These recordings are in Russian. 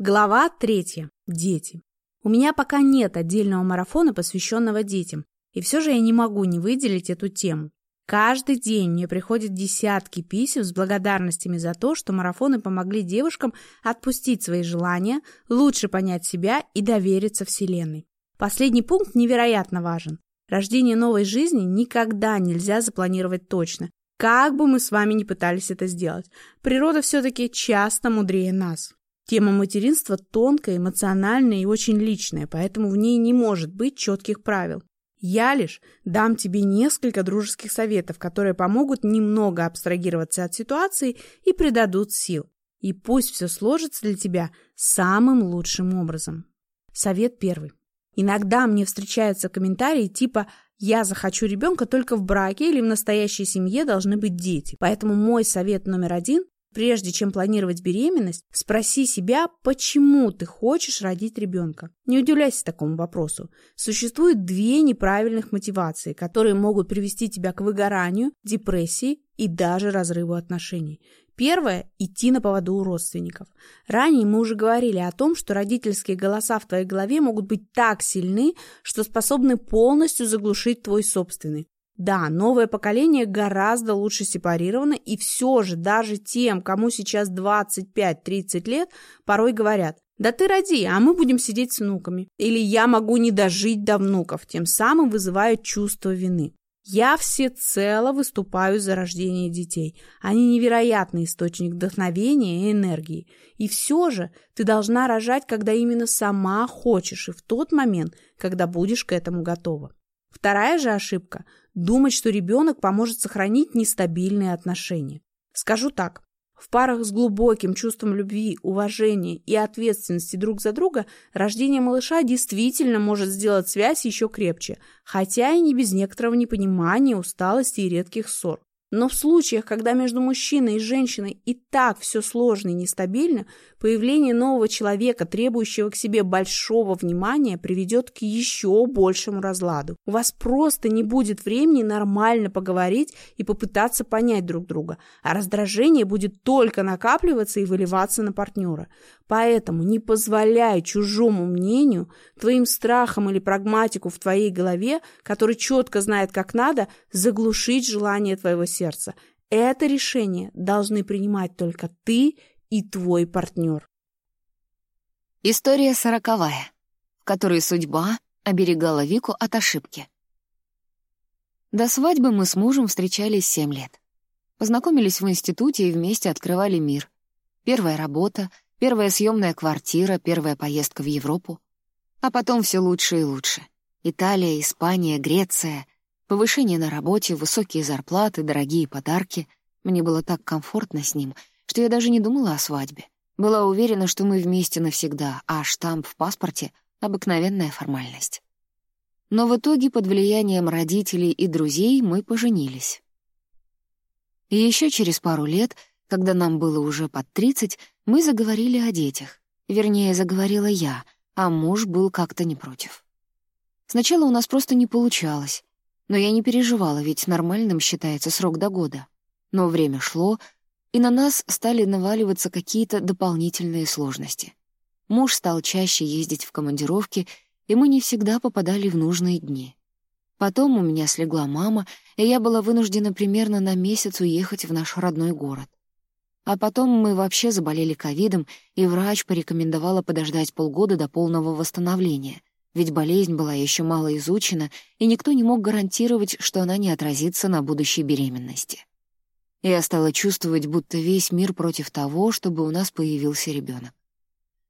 Глава третья. Дети. У меня пока нет отдельного марафона, посвященного детям, и все же я не могу не выделить эту тему. Каждый день мне приходят десятки писем с благодарностями за то, что марафоны помогли девушкам отпустить свои желания, лучше понять себя и довериться Вселенной. Последний пункт невероятно важен. Рождение новой жизни никогда нельзя запланировать точно, как бы мы с вами ни пытались это сделать. Природа все-таки часто мудрее нас. Тема материнства тонкая, эмоциональная и очень личная, поэтому в ней не может быть четких правил. Я лишь дам тебе несколько дружеских советов, которые помогут немного абстрагироваться от ситуации и придадут сил. И пусть все сложится для тебя самым лучшим образом. Совет первый. Иногда мне встречаются комментарии типа «Я захочу ребенка только в браке или в настоящей семье должны быть дети». Поэтому мой совет номер один Прежде чем планировать беременность, спроси себя, почему ты хочешь родить ребенка. Не удивляйся такому вопросу. Существует две неправильных мотивации, которые могут привести тебя к выгоранию, депрессии и даже разрыву отношений. Первое – идти на поводу у родственников. Ранее мы уже говорили о том, что родительские голоса в твоей голове могут быть так сильны, что способны полностью заглушить твой собственный. Да, новое поколение гораздо лучше сепарировано, и все же даже тем, кому сейчас 25-30 лет, порой говорят, да ты роди, а мы будем сидеть с внуками. Или я могу не дожить до внуков, тем самым вызывая чувство вины. Я всецело выступаю за рождение детей. Они невероятный источник вдохновения и энергии. И все же ты должна рожать, когда именно сама хочешь, и в тот момент, когда будешь к этому готова. Вторая же ошибка – думать, что ребенок поможет сохранить нестабильные отношения. Скажу так, в парах с глубоким чувством любви, уважения и ответственности друг за друга рождение малыша действительно может сделать связь еще крепче, хотя и не без некоторого непонимания, усталости и редких ссор. Но в случаях, когда между мужчиной и женщиной и так все сложно и нестабильно, появление нового человека, требующего к себе большого внимания, приведет к еще большему разладу. У вас просто не будет времени нормально поговорить и попытаться понять друг друга, а раздражение будет только накапливаться и выливаться на партнера. Поэтому не позволяй чужому мнению, твоим страхам или прагматику в твоей голове, который четко знает, как надо, заглушить желание твоего сердца. Это решение должны принимать только ты и твой партнер. История сороковая, в которой судьба оберегала Вику от ошибки. До свадьбы мы с мужем встречались семь лет. Познакомились в институте и вместе открывали мир. Первая работа — Первая съемная квартира, первая поездка в Европу. А потом все лучше и лучше. Италия, Испания, Греция. Повышение на работе, высокие зарплаты, дорогие подарки. Мне было так комфортно с ним, что я даже не думала о свадьбе. Была уверена, что мы вместе навсегда, а штамп в паспорте — обыкновенная формальность. Но в итоге под влиянием родителей и друзей мы поженились. И еще через пару лет, когда нам было уже под 30, мы заговорили о детях. Вернее, заговорила я, а муж был как-то не против. Сначала у нас просто не получалось. Но я не переживала, ведь нормальным считается срок до года. Но время шло, и на нас стали наваливаться какие-то дополнительные сложности. Муж стал чаще ездить в командировки, и мы не всегда попадали в нужные дни. Потом у меня слегла мама, и я была вынуждена примерно на месяц уехать в наш родной город. А потом мы вообще заболели ковидом, и врач порекомендовала подождать полгода до полного восстановления, ведь болезнь была еще мало изучена, и никто не мог гарантировать, что она не отразится на будущей беременности. Я стала чувствовать, будто весь мир против того, чтобы у нас появился ребенок.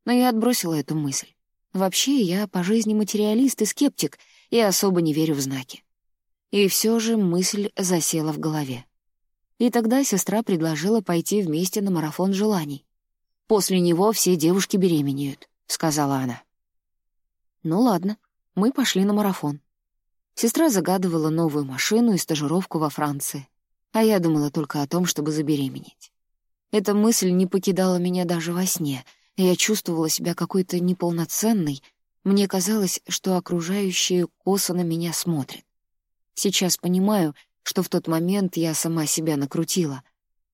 Но я отбросила эту мысль. Вообще, я по жизни материалист и скептик, и особо не верю в знаки. И все же мысль засела в голове. И тогда сестра предложила пойти вместе на марафон желаний. «После него все девушки беременеют», — сказала она. Ну ладно, мы пошли на марафон. Сестра загадывала новую машину и стажировку во Франции, а я думала только о том, чтобы забеременеть. Эта мысль не покидала меня даже во сне, я чувствовала себя какой-то неполноценной, мне казалось, что окружающие косо на меня смотрят. Сейчас понимаю, что в тот момент я сама себя накрутила.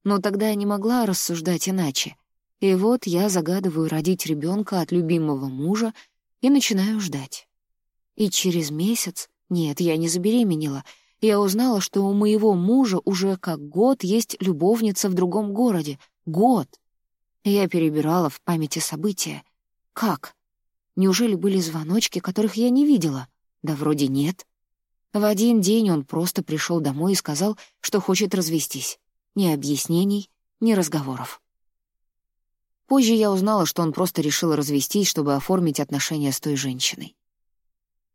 Но тогда я не могла рассуждать иначе. И вот я загадываю родить ребенка от любимого мужа и начинаю ждать. И через месяц, нет, я не забеременела, я узнала, что у моего мужа уже как год есть любовница в другом городе. Год! Я перебирала в памяти события. Как? Неужели были звоночки, которых я не видела? Да вроде нет. В один день он просто пришел домой и сказал, что хочет развестись. Ни объяснений, ни разговоров. Позже я узнала, что он просто решил развестись, чтобы оформить отношения с той женщиной.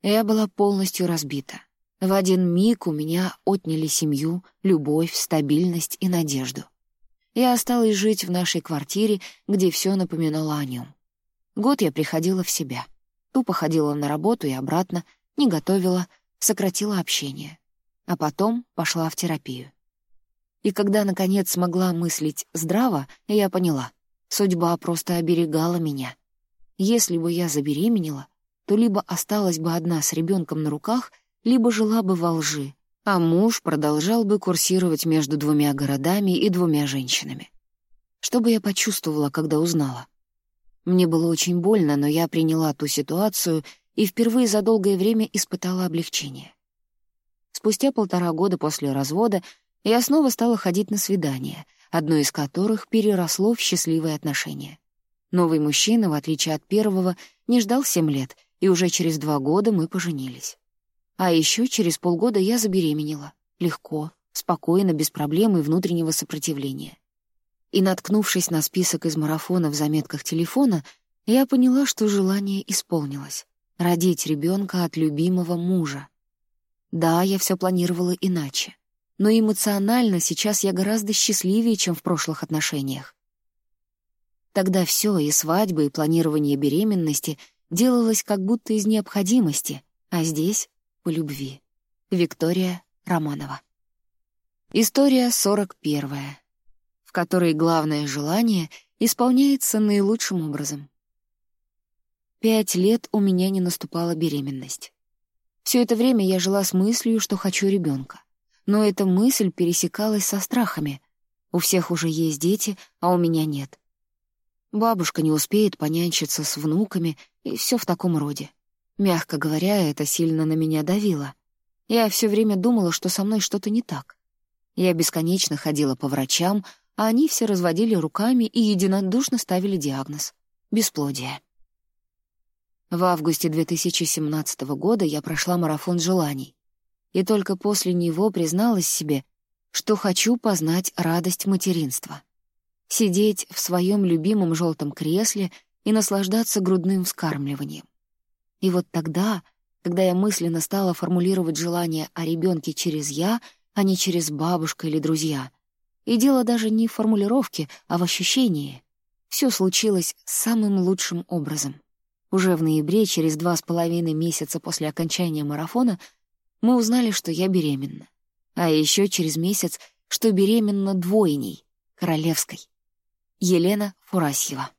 Я была полностью разбита. В один миг у меня отняли семью, любовь, стабильность и надежду. Я осталась жить в нашей квартире, где все напоминало о нем. Год я приходила в себя. Тупо ходила на работу и обратно, не готовила, сократила общение. А потом пошла в терапию. И когда, наконец, смогла мыслить здраво, я поняла — Судьба просто оберегала меня. Если бы я забеременела, то либо осталась бы одна с ребенком на руках, либо жила бы во лжи, а муж продолжал бы курсировать между двумя городами и двумя женщинами. Что бы я почувствовала, когда узнала? Мне было очень больно, но я приняла ту ситуацию и впервые за долгое время испытала облегчение. Спустя полтора года после развода я снова стала ходить на свидания — одно из которых переросло в счастливые отношения. Новый мужчина, в отличие от первого, не ждал семь лет, и уже через два года мы поженились. А еще через полгода я забеременела. Легко, спокойно, без проблем и внутреннего сопротивления. И, наткнувшись на список из марафона в заметках телефона, я поняла, что желание исполнилось — родить ребенка от любимого мужа. Да, я все планировала иначе но эмоционально сейчас я гораздо счастливее, чем в прошлых отношениях. Тогда все, и свадьба, и планирование беременности делалось как будто из необходимости, а здесь — по любви. Виктория Романова. История 41, в которой главное желание исполняется наилучшим образом. Пять лет у меня не наступала беременность. Все это время я жила с мыслью, что хочу ребенка но эта мысль пересекалась со страхами. У всех уже есть дети, а у меня нет. Бабушка не успеет понянчиться с внуками, и все в таком роде. Мягко говоря, это сильно на меня давило. Я все время думала, что со мной что-то не так. Я бесконечно ходила по врачам, а они все разводили руками и единодушно ставили диагноз — бесплодие. В августе 2017 года я прошла марафон желаний и только после него призналась себе, что хочу познать радость материнства. Сидеть в своем любимом желтом кресле и наслаждаться грудным вскармливанием. И вот тогда, когда я мысленно стала формулировать желание о ребенке через «я», а не через бабушка или друзья, и дело даже не в формулировке, а в ощущении, все случилось самым лучшим образом. Уже в ноябре, через два с половиной месяца после окончания марафона, мы узнали, что я беременна. А еще через месяц, что беременна двойней, королевской. Елена Фурасьева.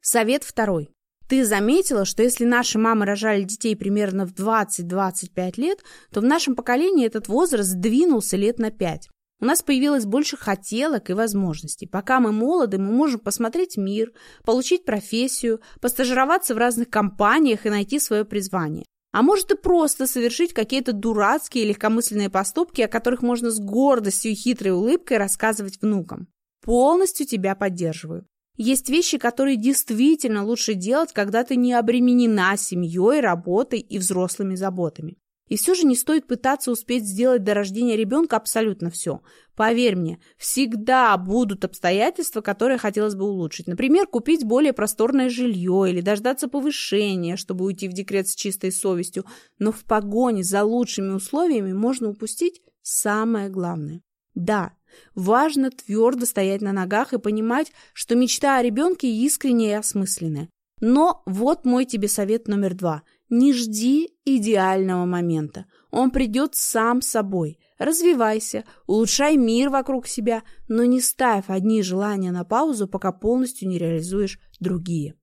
Совет второй. Ты заметила, что если наши мамы рожали детей примерно в 20-25 лет, то в нашем поколении этот возраст сдвинулся лет на 5. У нас появилось больше хотелок и возможностей. Пока мы молоды, мы можем посмотреть мир, получить профессию, постажироваться в разных компаниях и найти свое призвание. А может и просто совершить какие-то дурацкие легкомысленные поступки, о которых можно с гордостью и хитрой улыбкой рассказывать внукам. Полностью тебя поддерживаю. Есть вещи, которые действительно лучше делать, когда ты не обременена семьей, работой и взрослыми заботами. И все же не стоит пытаться успеть сделать до рождения ребенка абсолютно все. Поверь мне, всегда будут обстоятельства, которые хотелось бы улучшить. Например, купить более просторное жилье или дождаться повышения, чтобы уйти в декрет с чистой совестью. Но в погоне за лучшими условиями можно упустить самое главное. Да, важно твердо стоять на ногах и понимать, что мечта о ребенке искренняя и осмысленная. Но вот мой тебе совет номер два – не жди идеального момента. Он придет сам собой. Развивайся, улучшай мир вокруг себя, но не ставь одни желания на паузу, пока полностью не реализуешь другие.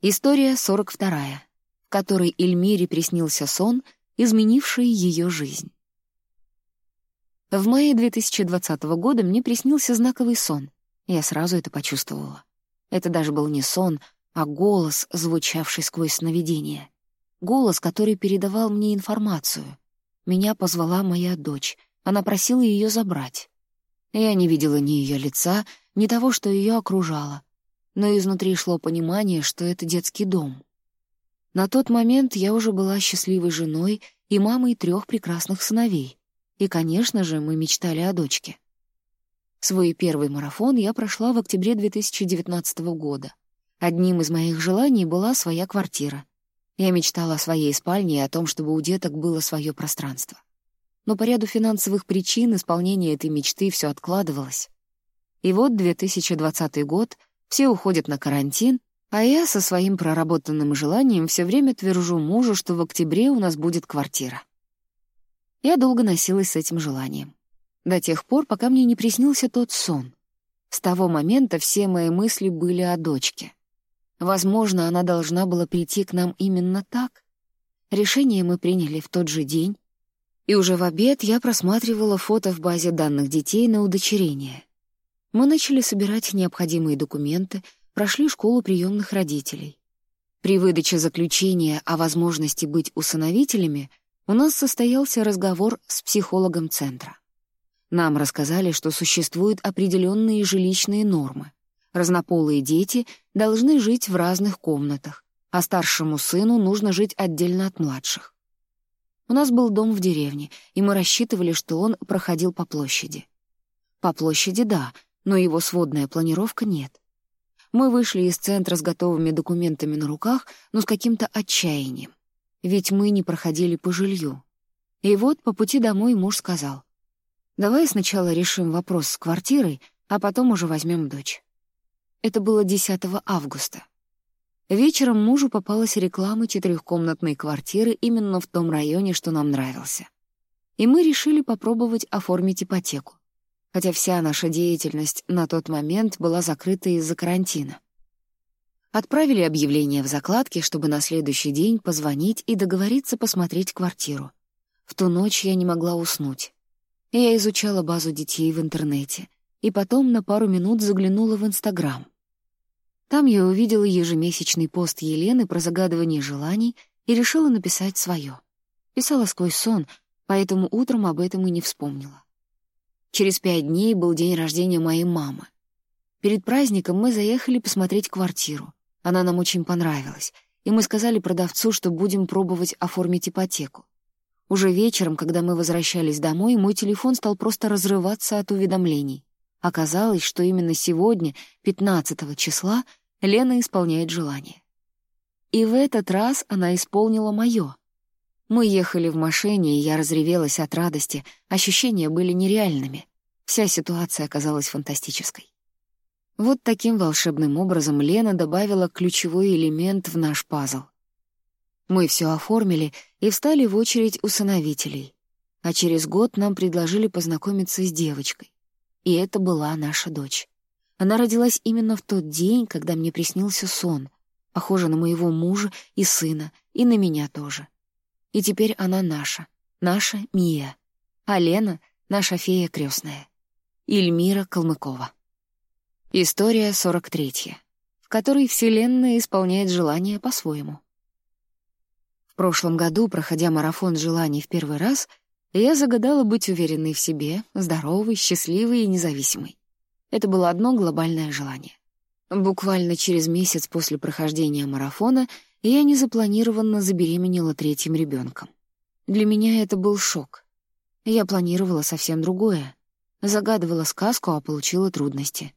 История 42, в которой Эльмире приснился сон, изменивший ее жизнь. В мае 2020 года мне приснился знаковый сон. Я сразу это почувствовала. Это даже был не сон, а голос, звучавший сквозь сновидение. Голос, который передавал мне информацию. Меня позвала моя дочь. Она просила ее забрать. Я не видела ни ее лица, ни того, что ее окружало. Но изнутри шло понимание, что это детский дом. На тот момент я уже была счастливой женой и мамой трех прекрасных сыновей. И, конечно же, мы мечтали о дочке. Свой первый марафон я прошла в октябре 2019 года. Одним из моих желаний была своя квартира. Я мечтала о своей спальне и о том, чтобы у деток было свое пространство. Но по ряду финансовых причин исполнение этой мечты все откладывалось. И вот 2020 год, все уходят на карантин, а я со своим проработанным желанием все время твержу мужу, что в октябре у нас будет квартира. Я долго носилась с этим желанием. До тех пор, пока мне не приснился тот сон. С того момента все мои мысли были о дочке. Возможно, она должна была прийти к нам именно так. Решение мы приняли в тот же день. И уже в обед я просматривала фото в базе данных детей на удочерение. Мы начали собирать необходимые документы, прошли школу приемных родителей. При выдаче заключения о возможности быть усыновителями у нас состоялся разговор с психологом центра. Нам рассказали, что существуют определенные жилищные нормы. Разнополые дети должны жить в разных комнатах, а старшему сыну нужно жить отдельно от младших. У нас был дом в деревне, и мы рассчитывали, что он проходил по площади. По площади — да, но его сводная планировка — нет. Мы вышли из центра с готовыми документами на руках, но с каким-то отчаянием. Ведь мы не проходили по жилью. И вот по пути домой муж сказал, Давай сначала решим вопрос с квартирой, а потом уже возьмем дочь. Это было 10 августа. Вечером мужу попалась реклама четырехкомнатной квартиры именно в том районе, что нам нравился. И мы решили попробовать оформить ипотеку, хотя вся наша деятельность на тот момент была закрыта из-за карантина. Отправили объявление в закладке, чтобы на следующий день позвонить и договориться посмотреть квартиру. В ту ночь я не могла уснуть. Я изучала базу детей в интернете и потом на пару минут заглянула в Инстаграм. Там я увидела ежемесячный пост Елены про загадывание желаний и решила написать свое. Писала сквозь сон, поэтому утром об этом и не вспомнила. Через пять дней был день рождения моей мамы. Перед праздником мы заехали посмотреть квартиру. Она нам очень понравилась, и мы сказали продавцу, что будем пробовать оформить ипотеку. Уже вечером, когда мы возвращались домой, мой телефон стал просто разрываться от уведомлений. Оказалось, что именно сегодня, 15 числа, Лена исполняет желание. И в этот раз она исполнила моё. Мы ехали в машине, и я разревелась от радости, ощущения были нереальными. Вся ситуация оказалась фантастической. Вот таким волшебным образом Лена добавила ключевой элемент в наш пазл. Мы все оформили и встали в очередь усыновителей. А через год нам предложили познакомиться с девочкой. И это была наша дочь. Она родилась именно в тот день, когда мне приснился сон, похожа на моего мужа и сына, и на меня тоже. И теперь она наша, наша Мия. А Лена — наша фея крестная. Ильмира Калмыкова. История 43, в которой Вселенная исполняет желания по-своему. В прошлом году, проходя марафон желаний в первый раз, я загадала быть уверенной в себе, здоровой, счастливой и независимой. Это было одно глобальное желание. Буквально через месяц после прохождения марафона я незапланированно забеременела третьим ребенком. Для меня это был шок. Я планировала совсем другое. Загадывала сказку, а получила трудности.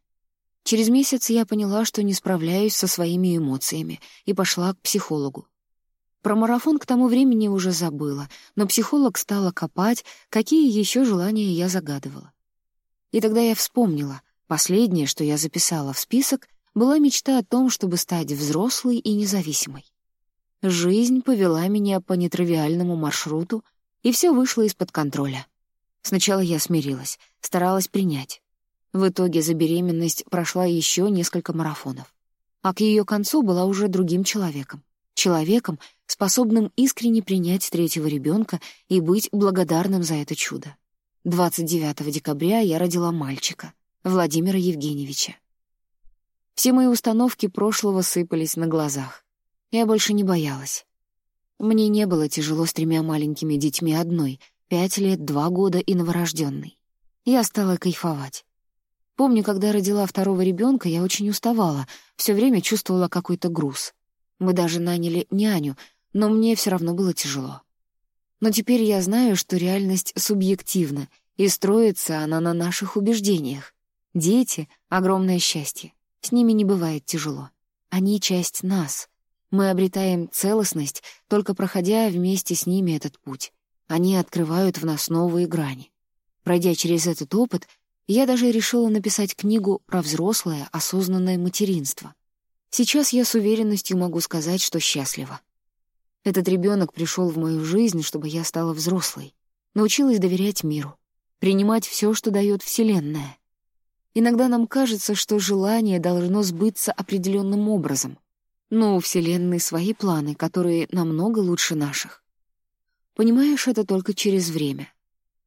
Через месяц я поняла, что не справляюсь со своими эмоциями, и пошла к психологу. Про марафон к тому времени уже забыла, но психолог стала копать, какие еще желания я загадывала. И тогда я вспомнила, последнее, что я записала в список, была мечта о том, чтобы стать взрослой и независимой. Жизнь повела меня по нетривиальному маршруту, и все вышло из-под контроля. Сначала я смирилась, старалась принять. В итоге за беременность прошла еще несколько марафонов. А к ее концу была уже другим человеком человеком, способным искренне принять третьего ребенка и быть благодарным за это чудо. 29 декабря я родила мальчика, Владимира Евгеньевича. Все мои установки прошлого сыпались на глазах. Я больше не боялась. Мне не было тяжело с тремя маленькими детьми одной, пять лет, два года и новорожденной. Я стала кайфовать. Помню, когда родила второго ребенка, я очень уставала, все время чувствовала какой-то груз. Мы даже наняли няню, но мне все равно было тяжело. Но теперь я знаю, что реальность субъективна, и строится она на наших убеждениях. Дети — огромное счастье. С ними не бывает тяжело. Они — часть нас. Мы обретаем целостность, только проходя вместе с ними этот путь. Они открывают в нас новые грани. Пройдя через этот опыт, я даже решила написать книгу про взрослое, осознанное материнство. Сейчас я с уверенностью могу сказать, что счастлива. Этот ребенок пришел в мою жизнь, чтобы я стала взрослой, научилась доверять миру, принимать все, что дает Вселенная. Иногда нам кажется, что желание должно сбыться определенным образом, но у Вселенной свои планы, которые намного лучше наших. Понимаешь это только через время.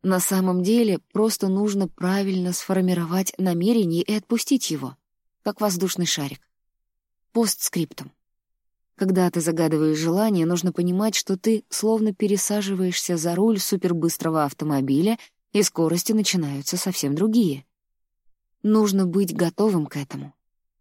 На самом деле просто нужно правильно сформировать намерение и отпустить его, как воздушный шарик. Постскриптум. Когда ты загадываешь желание, нужно понимать, что ты словно пересаживаешься за руль супербыстрого автомобиля, и скорости начинаются совсем другие. Нужно быть готовым к этому.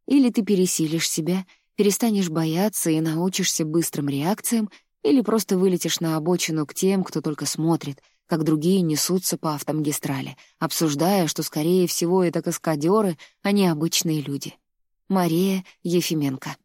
Или ты пересилишь себя, перестанешь бояться и научишься быстрым реакциям, или просто вылетишь на обочину к тем, кто только смотрит, как другие несутся по автомагистрали, обсуждая, что, скорее всего, это каскадеры, а не обычные люди. Мария Ефименко.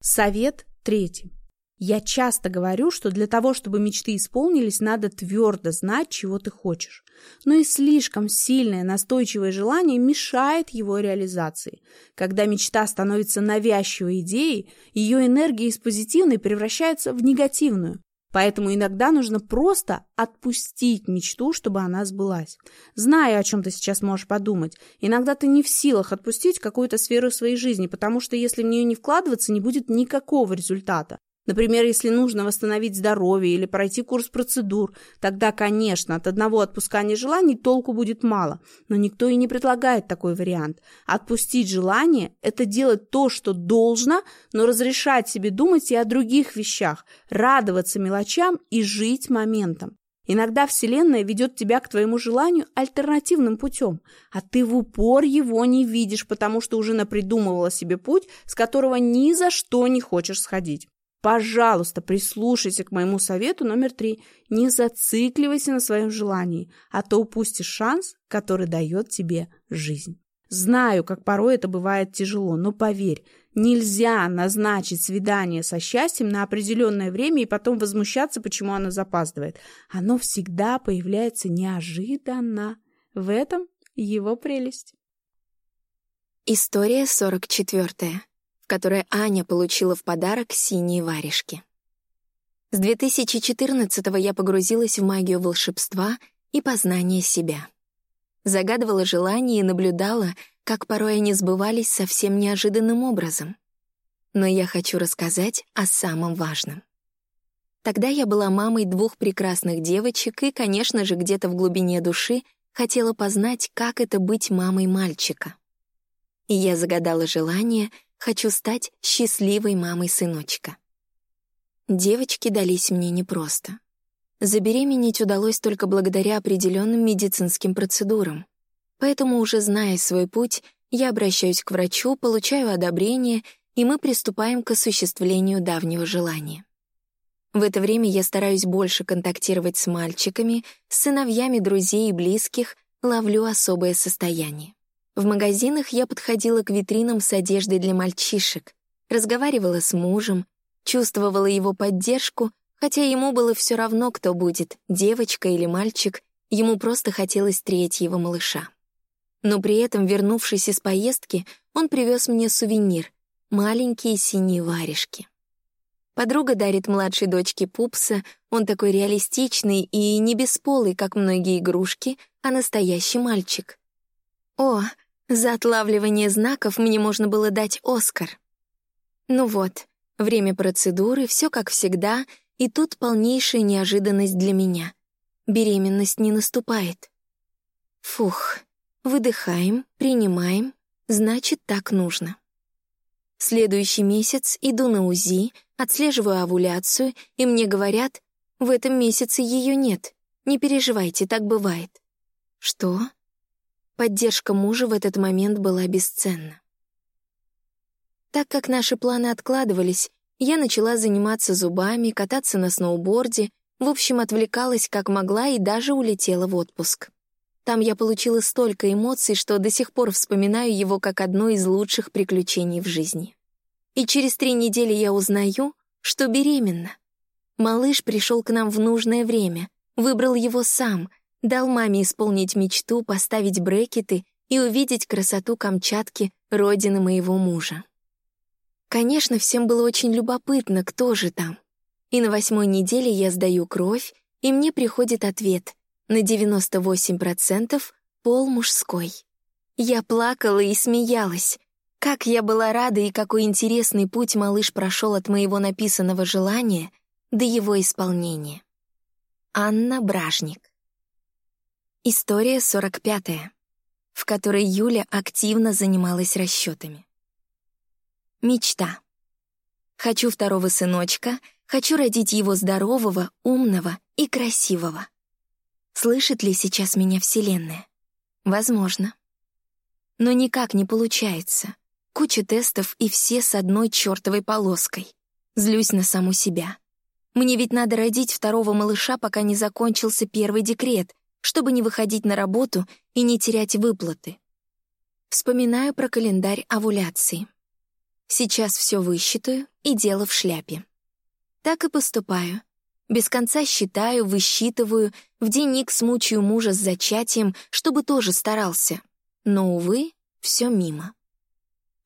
Совет третий. Я часто говорю, что для того, чтобы мечты исполнились, надо твердо знать, чего ты хочешь. Но и слишком сильное настойчивое желание мешает его реализации. Когда мечта становится навязчивой идеей, ее энергия из позитивной превращается в негативную. Поэтому иногда нужно просто отпустить мечту, чтобы она сбылась. Знаю, о чем ты сейчас можешь подумать. Иногда ты не в силах отпустить какую-то сферу своей жизни, потому что если в нее не вкладываться, не будет никакого результата. Например, если нужно восстановить здоровье или пройти курс процедур, тогда, конечно, от одного отпускания желаний толку будет мало. Но никто и не предлагает такой вариант. Отпустить желание – это делать то, что должно, но разрешать себе думать и о других вещах, радоваться мелочам и жить моментом. Иногда Вселенная ведет тебя к твоему желанию альтернативным путем, а ты в упор его не видишь, потому что уже напридумывала себе путь, с которого ни за что не хочешь сходить. Пожалуйста, прислушайся к моему совету номер три. Не зацикливайся на своем желании, а то упустишь шанс, который дает тебе жизнь. Знаю, как порой это бывает тяжело, но поверь, нельзя назначить свидание со счастьем на определенное время и потом возмущаться, почему оно запаздывает. Оно всегда появляется неожиданно. В этом его прелесть. История сорок четвертая которое Аня получила в подарок синие варежки. С 2014-го я погрузилась в магию волшебства и познание себя. Загадывала желания и наблюдала, как порой они сбывались совсем неожиданным образом. Но я хочу рассказать о самом важном. Тогда я была мамой двух прекрасных девочек и, конечно же, где-то в глубине души хотела познать, как это быть мамой мальчика. И я загадала желание — Хочу стать счастливой мамой сыночка. Девочки дались мне непросто. Забеременеть удалось только благодаря определенным медицинским процедурам. Поэтому, уже зная свой путь, я обращаюсь к врачу, получаю одобрение, и мы приступаем к осуществлению давнего желания. В это время я стараюсь больше контактировать с мальчиками, с сыновьями друзей и близких, ловлю особое состояние. В магазинах я подходила к витринам с одеждой для мальчишек, разговаривала с мужем, чувствовала его поддержку, хотя ему было все равно, кто будет, девочка или мальчик, ему просто хотелось третьего малыша. Но при этом, вернувшись из поездки, он привез мне сувенир — маленькие синие варежки. Подруга дарит младшей дочке пупса, он такой реалистичный и не бесполый, как многие игрушки, а настоящий мальчик. О, за отлавливание знаков мне можно было дать Оскар. Ну вот, время процедуры, все как всегда, и тут полнейшая неожиданность для меня. Беременность не наступает. Фух, выдыхаем, принимаем, значит, так нужно. Следующий месяц иду на УЗИ, отслеживаю овуляцию, и мне говорят, в этом месяце ее нет. Не переживайте, так бывает. Что? Поддержка мужа в этот момент была бесценна. Так как наши планы откладывались, я начала заниматься зубами, кататься на сноуборде, в общем, отвлекалась как могла и даже улетела в отпуск. Там я получила столько эмоций, что до сих пор вспоминаю его как одно из лучших приключений в жизни. И через три недели я узнаю, что беременна. Малыш пришел к нам в нужное время, выбрал его сам, дал маме исполнить мечту, поставить брекеты и увидеть красоту Камчатки, родины моего мужа. Конечно, всем было очень любопытно, кто же там. И на восьмой неделе я сдаю кровь, и мне приходит ответ на 98% пол мужской. Я плакала и смеялась. Как я была рада и какой интересный путь малыш прошел от моего написанного желания до его исполнения. Анна Бражник. История 45 в которой Юля активно занималась расчетами. Мечта. Хочу второго сыночка, хочу родить его здорового, умного и красивого. Слышит ли сейчас меня Вселенная? Возможно. Но никак не получается. Куча тестов и все с одной чертовой полоской. Злюсь на саму себя. Мне ведь надо родить второго малыша, пока не закончился первый декрет, чтобы не выходить на работу и не терять выплаты. Вспоминаю про календарь овуляции. Сейчас все высчитаю и дело в шляпе. Так и поступаю. Без конца считаю, высчитываю, в денег смучаю мужа с зачатием, чтобы тоже старался. Но, увы, все мимо.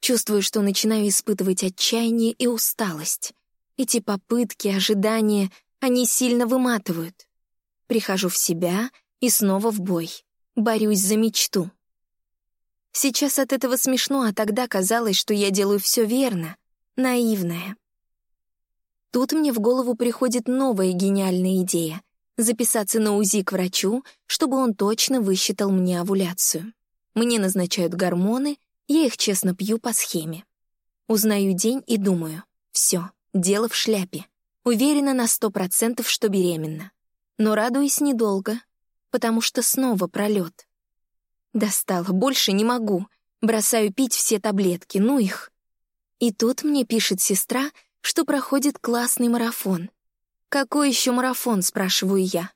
Чувствую, что начинаю испытывать отчаяние и усталость. Эти попытки, ожидания, они сильно выматывают. Прихожу в себя и снова в бой. Борюсь за мечту. Сейчас от этого смешно, а тогда казалось, что я делаю все верно, наивная. Тут мне в голову приходит новая гениальная идея — записаться на УЗИ к врачу, чтобы он точно высчитал мне овуляцию. Мне назначают гормоны, я их честно пью по схеме. Узнаю день и думаю, все, дело в шляпе. Уверена на сто процентов, что беременна. Но радуюсь недолго, потому что снова пролет. Достала, больше не могу. Бросаю пить все таблетки, ну их. И тут мне пишет сестра, что проходит классный марафон. «Какой еще марафон?» — спрашиваю я.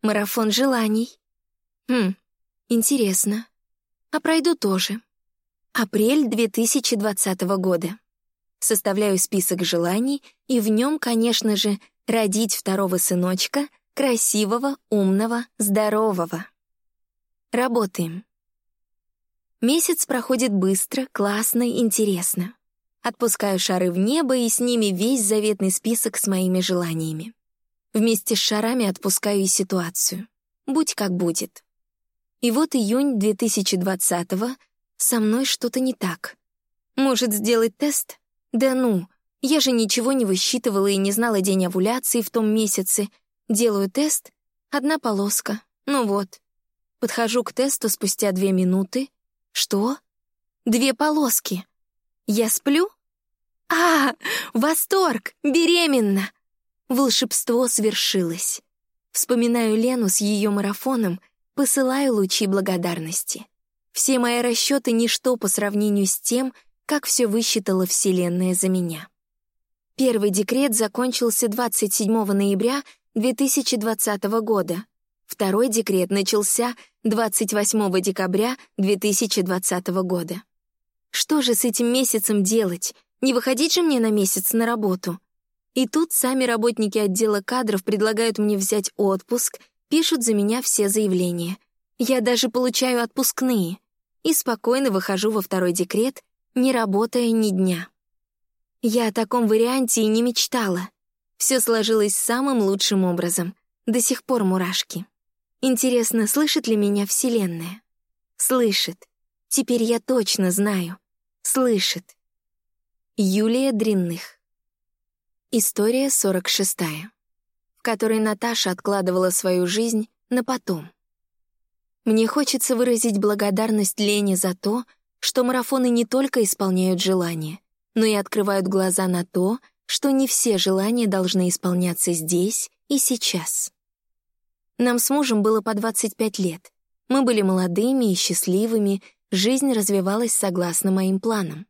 «Марафон желаний». «Хм, интересно. А пройду тоже. Апрель 2020 года. Составляю список желаний, и в нем, конечно же, родить второго сыночка, красивого, умного, здорового. Работаем. Месяц проходит быстро, классно, интересно. Отпускаю шары в небо, и с ними весь заветный список с моими желаниями. Вместе с шарами отпускаю и ситуацию. Будь как будет. И вот июнь 2020-го, со мной что-то не так. Может, сделать тест? Да ну, я же ничего не высчитывала и не знала день овуляции в том месяце. Делаю тест, одна полоска, ну вот. Подхожу к тесту спустя две минуты. Что? Две полоски. Я сплю? А, восторг! Беременна! Волшебство свершилось. Вспоминаю Лену с ее марафоном, посылаю лучи благодарности. Все мои расчеты — ничто по сравнению с тем, как все высчитала Вселенная за меня. Первый декрет закончился 27 ноября 2020 года. Второй декрет начался 28 декабря 2020 года. Что же с этим месяцем делать? Не выходить же мне на месяц на работу. И тут сами работники отдела кадров предлагают мне взять отпуск, пишут за меня все заявления. Я даже получаю отпускные. И спокойно выхожу во второй декрет, не работая ни дня. Я о таком варианте и не мечтала. Все сложилось самым лучшим образом. До сих пор мурашки. Интересно, слышит ли меня Вселенная? Слышит. Теперь я точно знаю. Слышит. Юлия Дринных. История 46 в которой Наташа откладывала свою жизнь на потом. Мне хочется выразить благодарность Лене за то, что марафоны не только исполняют желания, но и открывают глаза на то, что не все желания должны исполняться здесь и сейчас. Нам с мужем было по 25 лет. Мы были молодыми и счастливыми, жизнь развивалась согласно моим планам.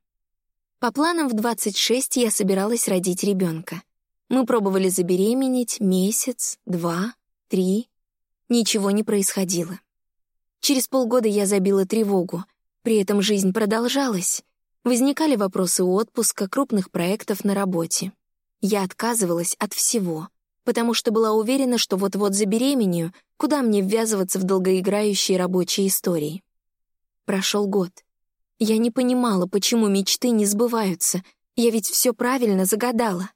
По планам в 26 я собиралась родить ребенка. Мы пробовали забеременеть месяц, два, три. Ничего не происходило. Через полгода я забила тревогу. При этом жизнь продолжалась. Возникали вопросы отпуска, крупных проектов на работе. Я отказывалась от всего, потому что была уверена, что вот-вот забеременею, куда мне ввязываться в долгоиграющие рабочие истории. Прошел год. Я не понимала, почему мечты не сбываются. Я ведь все правильно загадала.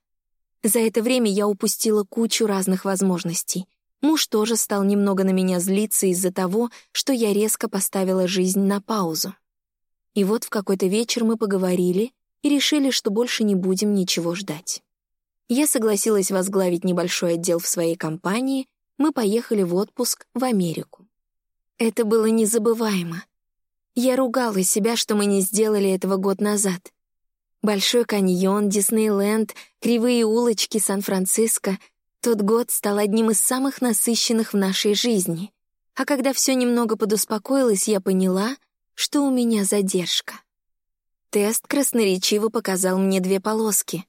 За это время я упустила кучу разных возможностей. Муж тоже стал немного на меня злиться из-за того, что я резко поставила жизнь на паузу. И вот в какой-то вечер мы поговорили и решили, что больше не будем ничего ждать. Я согласилась возглавить небольшой отдел в своей компании, мы поехали в отпуск в Америку. Это было незабываемо. Я ругала себя, что мы не сделали этого год назад. Большой каньон, Диснейленд, кривые улочки Сан-Франциско — тот год стал одним из самых насыщенных в нашей жизни. А когда все немного подуспокоилось, я поняла — что у меня задержка. Тест красноречиво показал мне две полоски.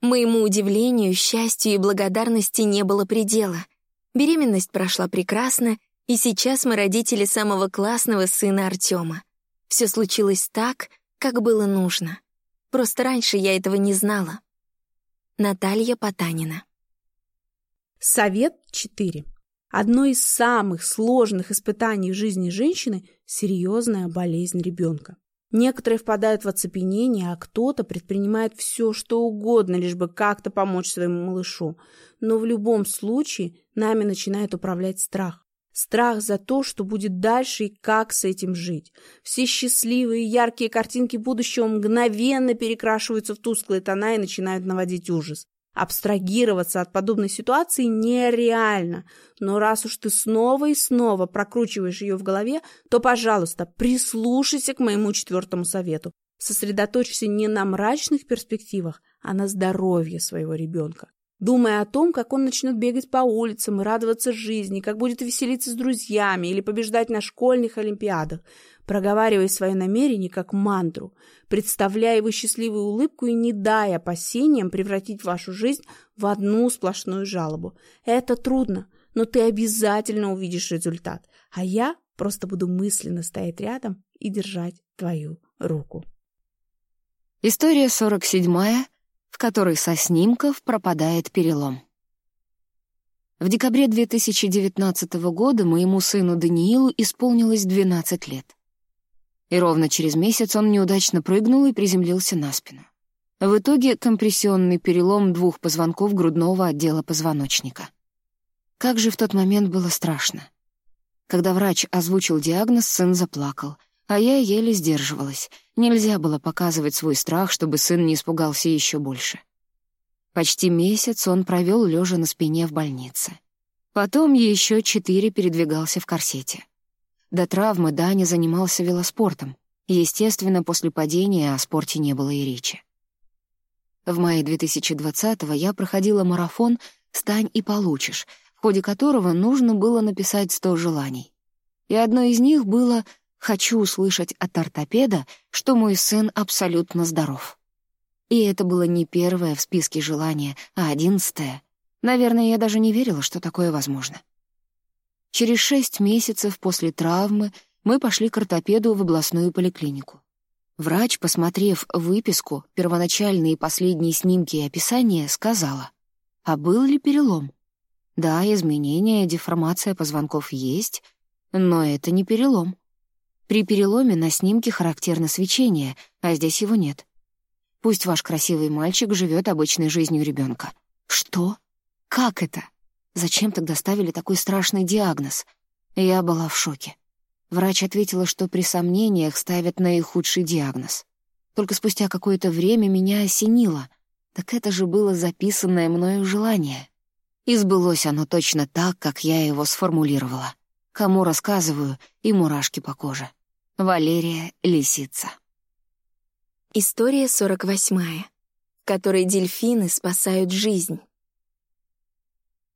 Моему удивлению, счастью и благодарности не было предела. Беременность прошла прекрасно, и сейчас мы родители самого классного сына Артема. Все случилось так, как было нужно. Просто раньше я этого не знала. Наталья Потанина Совет 4. Одно из самых сложных испытаний в жизни женщины – серьезная болезнь ребенка. Некоторые впадают в оцепенение, а кто-то предпринимает все, что угодно, лишь бы как-то помочь своему малышу. Но в любом случае нами начинает управлять страх. Страх за то, что будет дальше и как с этим жить. Все счастливые яркие картинки будущего мгновенно перекрашиваются в тусклые тона и начинают наводить ужас. Абстрагироваться от подобной ситуации нереально, но раз уж ты снова и снова прокручиваешь ее в голове, то, пожалуйста, прислушайся к моему четвертому совету. Сосредоточься не на мрачных перспективах, а на здоровье своего ребенка. Думая о том, как он начнет бегать по улицам и радоваться жизни, как будет веселиться с друзьями или побеждать на школьных олимпиадах, проговаривая свои намерения как мантру, представляя его счастливую улыбку и не дая опасениям превратить вашу жизнь в одну сплошную жалобу. Это трудно, но ты обязательно увидишь результат, а я просто буду мысленно стоять рядом и держать твою руку. История 47 в которой со снимков пропадает перелом. В декабре 2019 года моему сыну Даниилу исполнилось 12 лет. И ровно через месяц он неудачно прыгнул и приземлился на спину. В итоге компрессионный перелом двух позвонков грудного отдела позвоночника. Как же в тот момент было страшно. Когда врач озвучил диагноз, сын заплакал — а я еле сдерживалась. Нельзя было показывать свой страх, чтобы сын не испугался еще больше. Почти месяц он провел лежа на спине в больнице. Потом еще четыре передвигался в корсете. До травмы Даня занимался велоспортом. Естественно, после падения о спорте не было и речи. В мае 2020-го я проходила марафон «Стань и получишь», в ходе которого нужно было написать 100 желаний. И одно из них было Хочу услышать от ортопеда, что мой сын абсолютно здоров. И это было не первое в списке желания, а одиннадцатое. Наверное, я даже не верила, что такое возможно. Через шесть месяцев после травмы мы пошли к ортопеду в областную поликлинику. Врач, посмотрев выписку, первоначальные и последние снимки и описания, сказала, а был ли перелом? Да, изменения, деформация позвонков есть, но это не перелом. При переломе на снимке характерно свечение, а здесь его нет. Пусть ваш красивый мальчик живет обычной жизнью ребенка. Что? Как это? Зачем тогда ставили такой страшный диагноз? Я была в шоке. Врач ответила, что при сомнениях ставят наихудший диагноз. Только спустя какое-то время меня осенило. Так это же было записанное мною желание. И сбылось оно точно так, как я его сформулировала. Кому рассказываю, и мурашки по коже. Валерия Лисица. История 48, в которой дельфины спасают жизнь.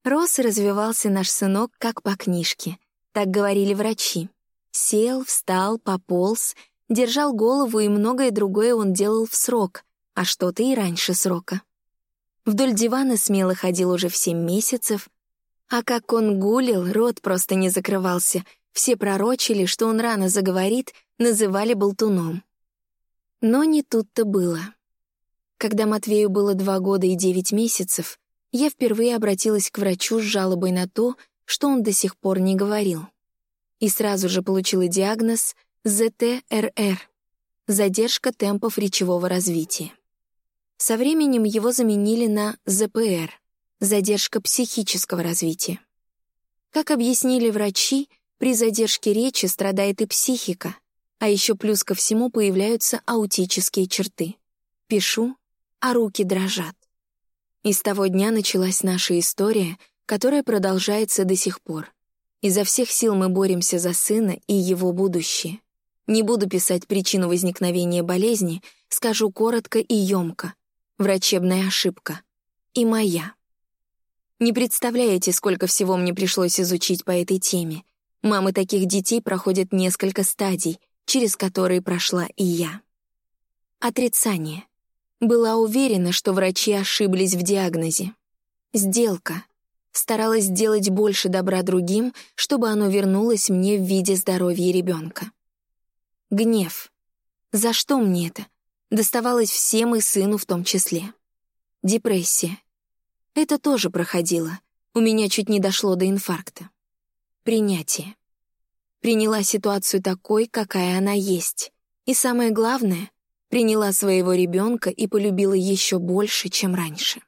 Рос развивался наш сынок как по книжке, так говорили врачи. Сел, встал, пополз, держал голову и многое другое он делал в срок, а что-то и раньше срока. Вдоль дивана смело ходил уже в семь месяцев, а как он гулил, рот просто не закрывался. Все пророчили, что он рано заговорит, называли болтуном. Но не тут-то было. Когда Матвею было два года и девять месяцев, я впервые обратилась к врачу с жалобой на то, что он до сих пор не говорил. И сразу же получила диагноз ЗТРР — задержка темпов речевого развития. Со временем его заменили на ЗПР — задержка психического развития. Как объяснили врачи, при задержке речи страдает и психика, а еще плюс ко всему появляются аутические черты. Пишу, а руки дрожат. И с того дня началась наша история, которая продолжается до сих пор. Изо всех сил мы боремся за сына и его будущее. Не буду писать причину возникновения болезни, скажу коротко и ёмко врачебная ошибка. И моя. Не представляете, сколько всего мне пришлось изучить по этой теме. Мамы таких детей проходят несколько стадий, через которые прошла и я. Отрицание. Была уверена, что врачи ошиблись в диагнозе. Сделка. Старалась сделать больше добра другим, чтобы оно вернулось мне в виде здоровья ребенка. Гнев. За что мне это? доставалось всем и сыну в том числе. Депрессия. Это тоже проходило. У меня чуть не дошло до инфаркта. Принятие. Приняла ситуацию такой, какая она есть. И самое главное, приняла своего ребенка и полюбила еще больше, чем раньше.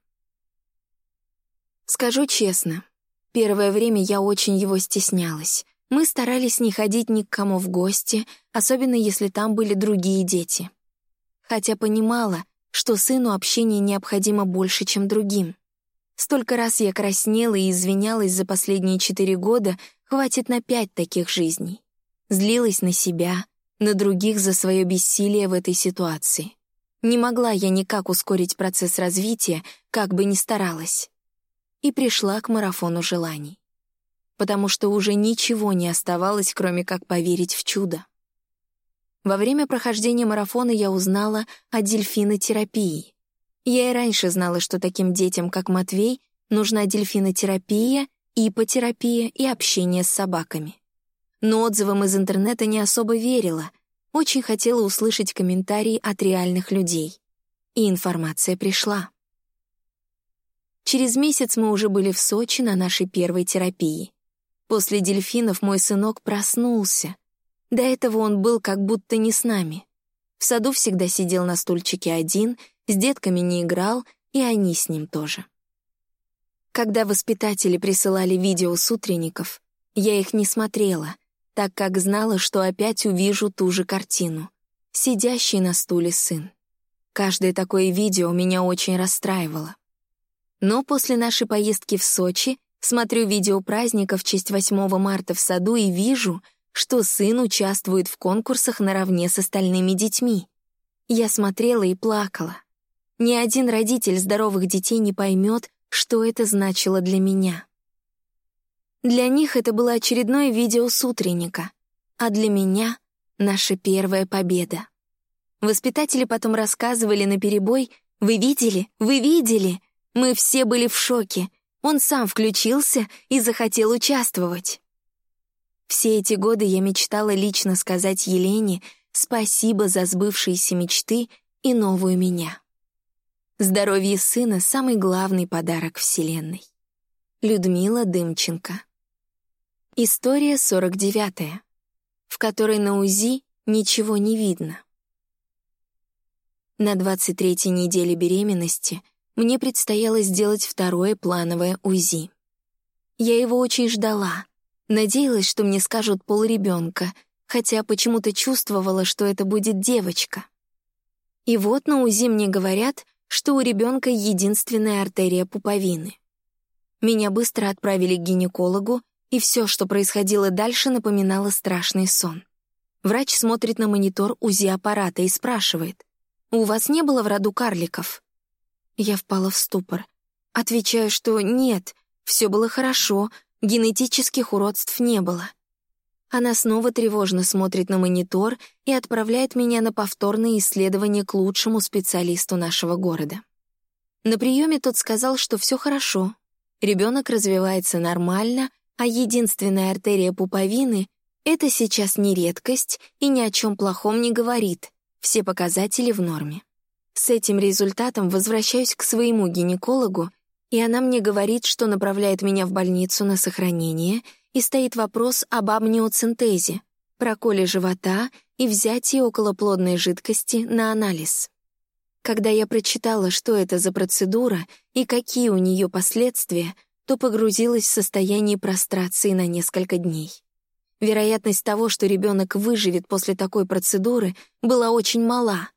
Скажу честно, первое время я очень его стеснялась. Мы старались не ходить ни к кому в гости, особенно если там были другие дети хотя понимала, что сыну общение необходимо больше, чем другим. Столько раз я краснела и извинялась за последние четыре года, хватит на пять таких жизней. Злилась на себя, на других за свое бессилие в этой ситуации. Не могла я никак ускорить процесс развития, как бы ни старалась. И пришла к марафону желаний. Потому что уже ничего не оставалось, кроме как поверить в чудо. Во время прохождения марафона я узнала о дельфинотерапии. Я и раньше знала, что таким детям, как Матвей, нужна дельфинотерапия, ипотерапия и общение с собаками. Но отзывам из интернета не особо верила, очень хотела услышать комментарии от реальных людей. И информация пришла. Через месяц мы уже были в Сочи на нашей первой терапии. После дельфинов мой сынок проснулся — до этого он был как будто не с нами. В саду всегда сидел на стульчике один, с детками не играл, и они с ним тоже. Когда воспитатели присылали видео с утренников, я их не смотрела, так как знала, что опять увижу ту же картину. Сидящий на стуле сын. Каждое такое видео меня очень расстраивало. Но после нашей поездки в Сочи смотрю видео праздника в честь 8 марта в саду и вижу — что сын участвует в конкурсах наравне с остальными детьми. Я смотрела и плакала. Ни один родитель здоровых детей не поймет, что это значило для меня. Для них это было очередное видео с утренника, а для меня — наша первая победа. Воспитатели потом рассказывали наперебой «Вы видели? Вы видели?» Мы все были в шоке. Он сам включился и захотел участвовать. Все эти годы я мечтала лично сказать Елене спасибо за сбывшиеся мечты и новую меня. Здоровье сына — самый главный подарок Вселенной. Людмила Дымченко. История 49 в которой на УЗИ ничего не видно. На 23-й неделе беременности мне предстояло сделать второе плановое УЗИ. Я его очень ждала — Надеялась, что мне скажут пол ребенка, хотя почему-то чувствовала, что это будет девочка. И вот на УЗИ мне говорят, что у ребенка единственная артерия пуповины. Меня быстро отправили к гинекологу, и все, что происходило дальше, напоминало страшный сон. Врач смотрит на монитор УЗИ-аппарата и спрашивает, «У вас не было в роду карликов?» Я впала в ступор. Отвечаю, что нет, все было хорошо, генетических уродств не было. Она снова тревожно смотрит на монитор и отправляет меня на повторные исследования к лучшему специалисту нашего города. На приеме тот сказал, что все хорошо, ребенок развивается нормально, а единственная артерия пуповины — это сейчас не редкость и ни о чем плохом не говорит, все показатели в норме. С этим результатом возвращаюсь к своему гинекологу, и она мне говорит, что направляет меня в больницу на сохранение, и стоит вопрос об амниоцентезе, проколе живота и взятии околоплодной жидкости на анализ. Когда я прочитала, что это за процедура и какие у нее последствия, то погрузилась в состояние прострации на несколько дней. Вероятность того, что ребенок выживет после такой процедуры, была очень мала,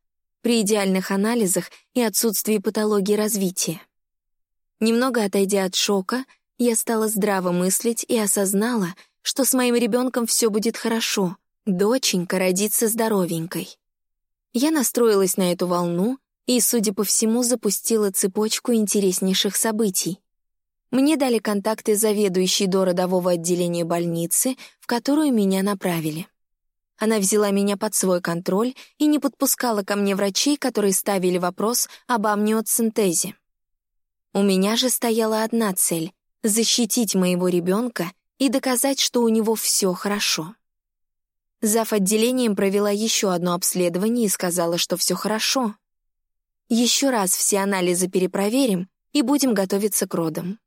при идеальных анализах и отсутствии патологии развития. Немного отойдя от шока, я стала здраво мыслить и осознала, что с моим ребенком все будет хорошо, доченька родится здоровенькой. Я настроилась на эту волну и, судя по всему, запустила цепочку интереснейших событий. Мне дали контакты заведующей до родового отделения больницы, в которую меня направили. Она взяла меня под свой контроль и не подпускала ко мне врачей, которые ставили вопрос об амниоцентезе. У меня же стояла одна цель — защитить моего ребенка и доказать, что у него все хорошо. Зав. отделением провела еще одно обследование и сказала, что все хорошо. Еще раз все анализы перепроверим и будем готовиться к родам.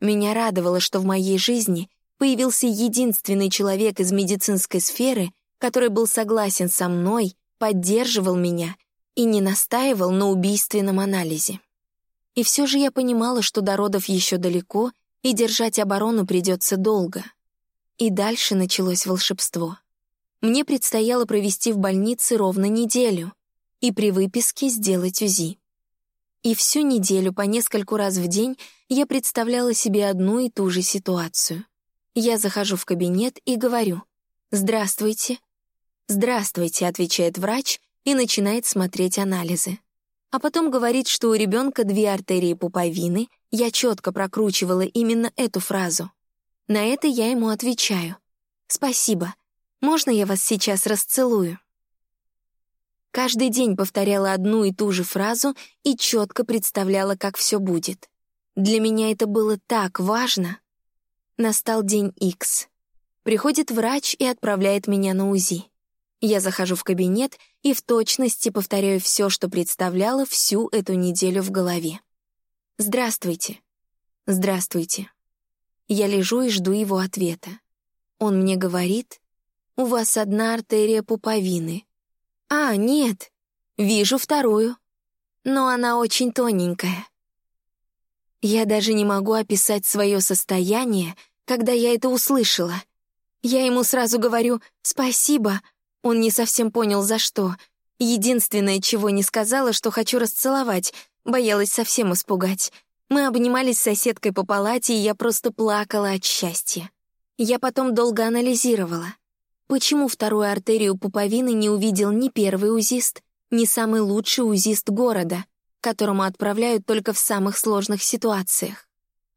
Меня радовало, что в моей жизни появился единственный человек из медицинской сферы, который был согласен со мной, поддерживал меня и не настаивал на убийственном анализе. И все же я понимала, что до родов еще далеко, и держать оборону придется долго. И дальше началось волшебство. Мне предстояло провести в больнице ровно неделю и при выписке сделать УЗИ. И всю неделю по нескольку раз в день я представляла себе одну и ту же ситуацию. Я захожу в кабинет и говорю «Здравствуйте». «Здравствуйте», — отвечает врач и начинает смотреть анализы. А потом говорит, что у ребенка две артерии пуповины, я четко прокручивала именно эту фразу. На это я ему отвечаю «Спасибо, можно я вас сейчас расцелую?» Каждый день повторяла одну и ту же фразу и четко представляла, как все будет. Для меня это было так важно. Настал день X. Приходит врач и отправляет меня на УЗИ. Я захожу в кабинет и в точности повторяю все, что представляла всю эту неделю в голове. «Здравствуйте». «Здравствуйте». Я лежу и жду его ответа. Он мне говорит, «У вас одна артерия пуповины». «А, нет, вижу вторую, но она очень тоненькая». Я даже не могу описать свое состояние, когда я это услышала. Я ему сразу говорю «спасибо», он не совсем понял, за что. Единственное, чего не сказала, что хочу расцеловать, боялась совсем испугать. Мы обнимались с соседкой по палате, и я просто плакала от счастья. Я потом долго анализировала. Почему вторую артерию пуповины не увидел ни первый узист, ни самый лучший узист города — которому отправляют только в самых сложных ситуациях.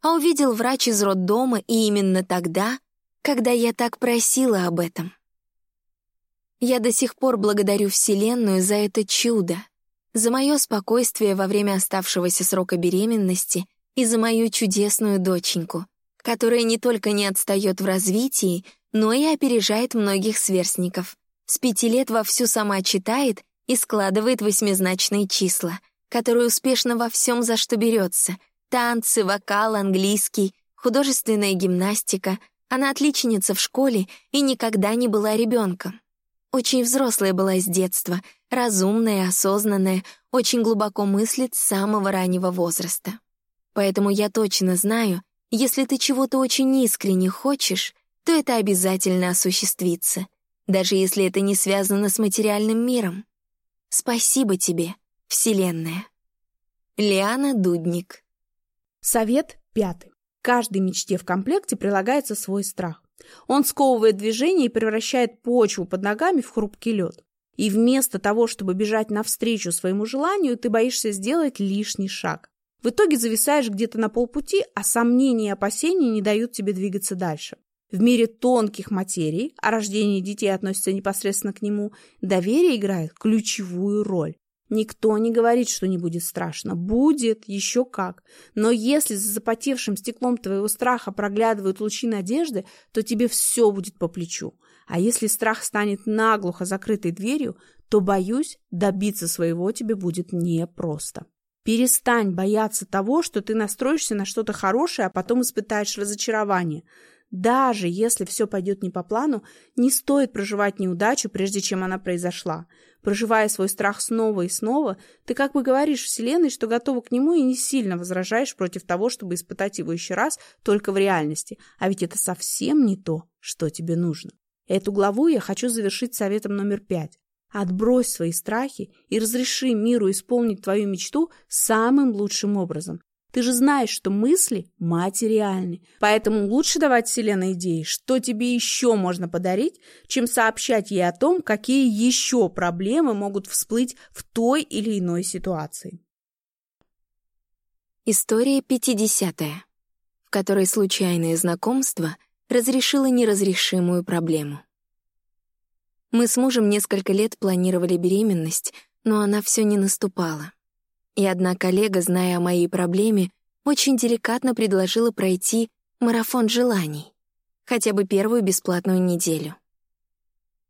А увидел врач из роддома и именно тогда, когда я так просила об этом. Я до сих пор благодарю Вселенную за это чудо, за мое спокойствие во время оставшегося срока беременности и за мою чудесную доченьку, которая не только не отстает в развитии, но и опережает многих сверстников. С пяти лет вовсю сама читает и складывает восьмизначные числа — который успешно во всем, за что берется. Танцы, вокал, английский, художественная гимнастика. Она отличница в школе и никогда не была ребенком. Очень взрослая была с детства, разумная, осознанная, очень глубоко мыслит с самого раннего возраста. Поэтому я точно знаю, если ты чего-то очень искренне хочешь, то это обязательно осуществится, даже если это не связано с материальным миром. Спасибо тебе, Вселенная. Лиана Дудник. Совет пятый. каждой мечте в комплекте прилагается свой страх. Он сковывает движение и превращает почву под ногами в хрупкий лед. И вместо того, чтобы бежать навстречу своему желанию, ты боишься сделать лишний шаг. В итоге зависаешь где-то на полпути, а сомнения и опасения не дают тебе двигаться дальше. В мире тонких материй, а рождение детей относится непосредственно к нему, доверие играет ключевую роль. Никто не говорит, что не будет страшно. Будет, еще как. Но если за запотевшим стеклом твоего страха проглядывают лучи надежды, то тебе все будет по плечу. А если страх станет наглухо закрытой дверью, то, боюсь, добиться своего тебе будет непросто. Перестань бояться того, что ты настроишься на что-то хорошее, а потом испытаешь разочарование – даже если все пойдет не по плану, не стоит проживать неудачу, прежде чем она произошла. Проживая свой страх снова и снова, ты как бы говоришь Вселенной, что готова к нему и не сильно возражаешь против того, чтобы испытать его еще раз только в реальности. А ведь это совсем не то, что тебе нужно. Эту главу я хочу завершить советом номер пять. Отбрось свои страхи и разреши миру исполнить твою мечту самым лучшим образом. Ты же знаешь, что мысли материальны. Поэтому лучше давать Вселенной идеи, что тебе еще можно подарить, чем сообщать ей о том, какие еще проблемы могут всплыть в той или иной ситуации. История 50 в которой случайное знакомство разрешило неразрешимую проблему. Мы с мужем несколько лет планировали беременность, но она все не наступала. И одна коллега, зная о моей проблеме, очень деликатно предложила пройти марафон желаний, хотя бы первую бесплатную неделю.